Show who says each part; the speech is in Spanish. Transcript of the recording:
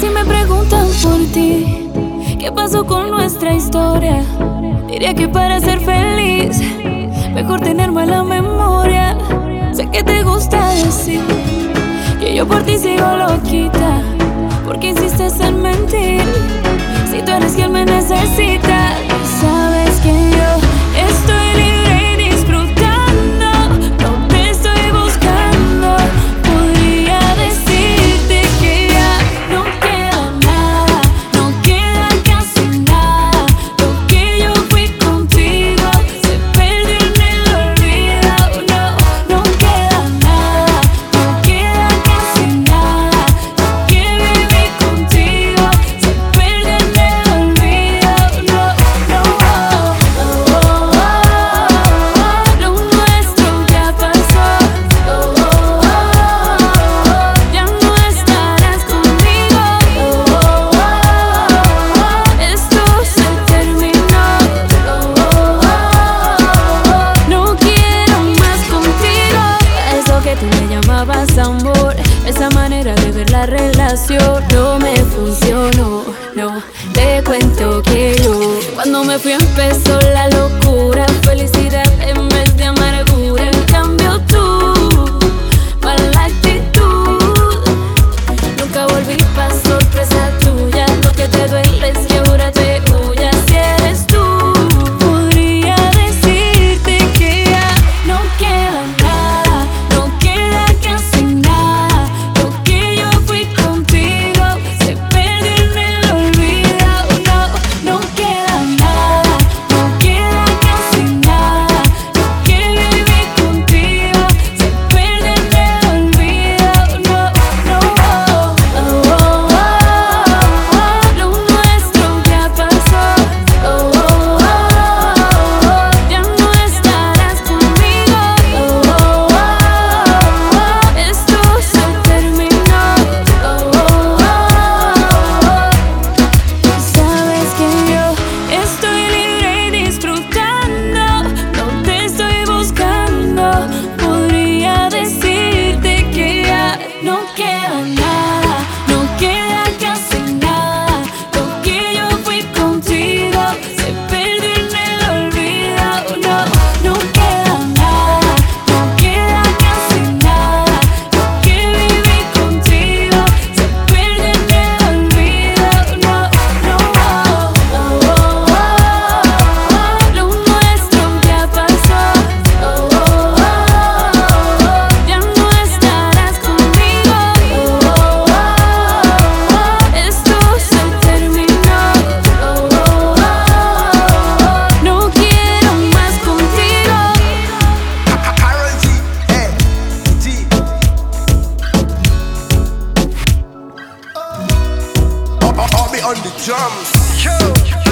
Speaker 1: Si me preguntan por ti, ¿qué pasó con nuestra historia? Diría que para ser feliz, mejor tener mala memoria. Sé que te gusta decir que yo por ti sigo loquita, porque insistes en mentir si tú eres quien me necesita. de ver la relación no me funcionó. No, te cuento que yo, cuando me fui empezó la locura, felicidad.
Speaker 2: la on the drums. Yo.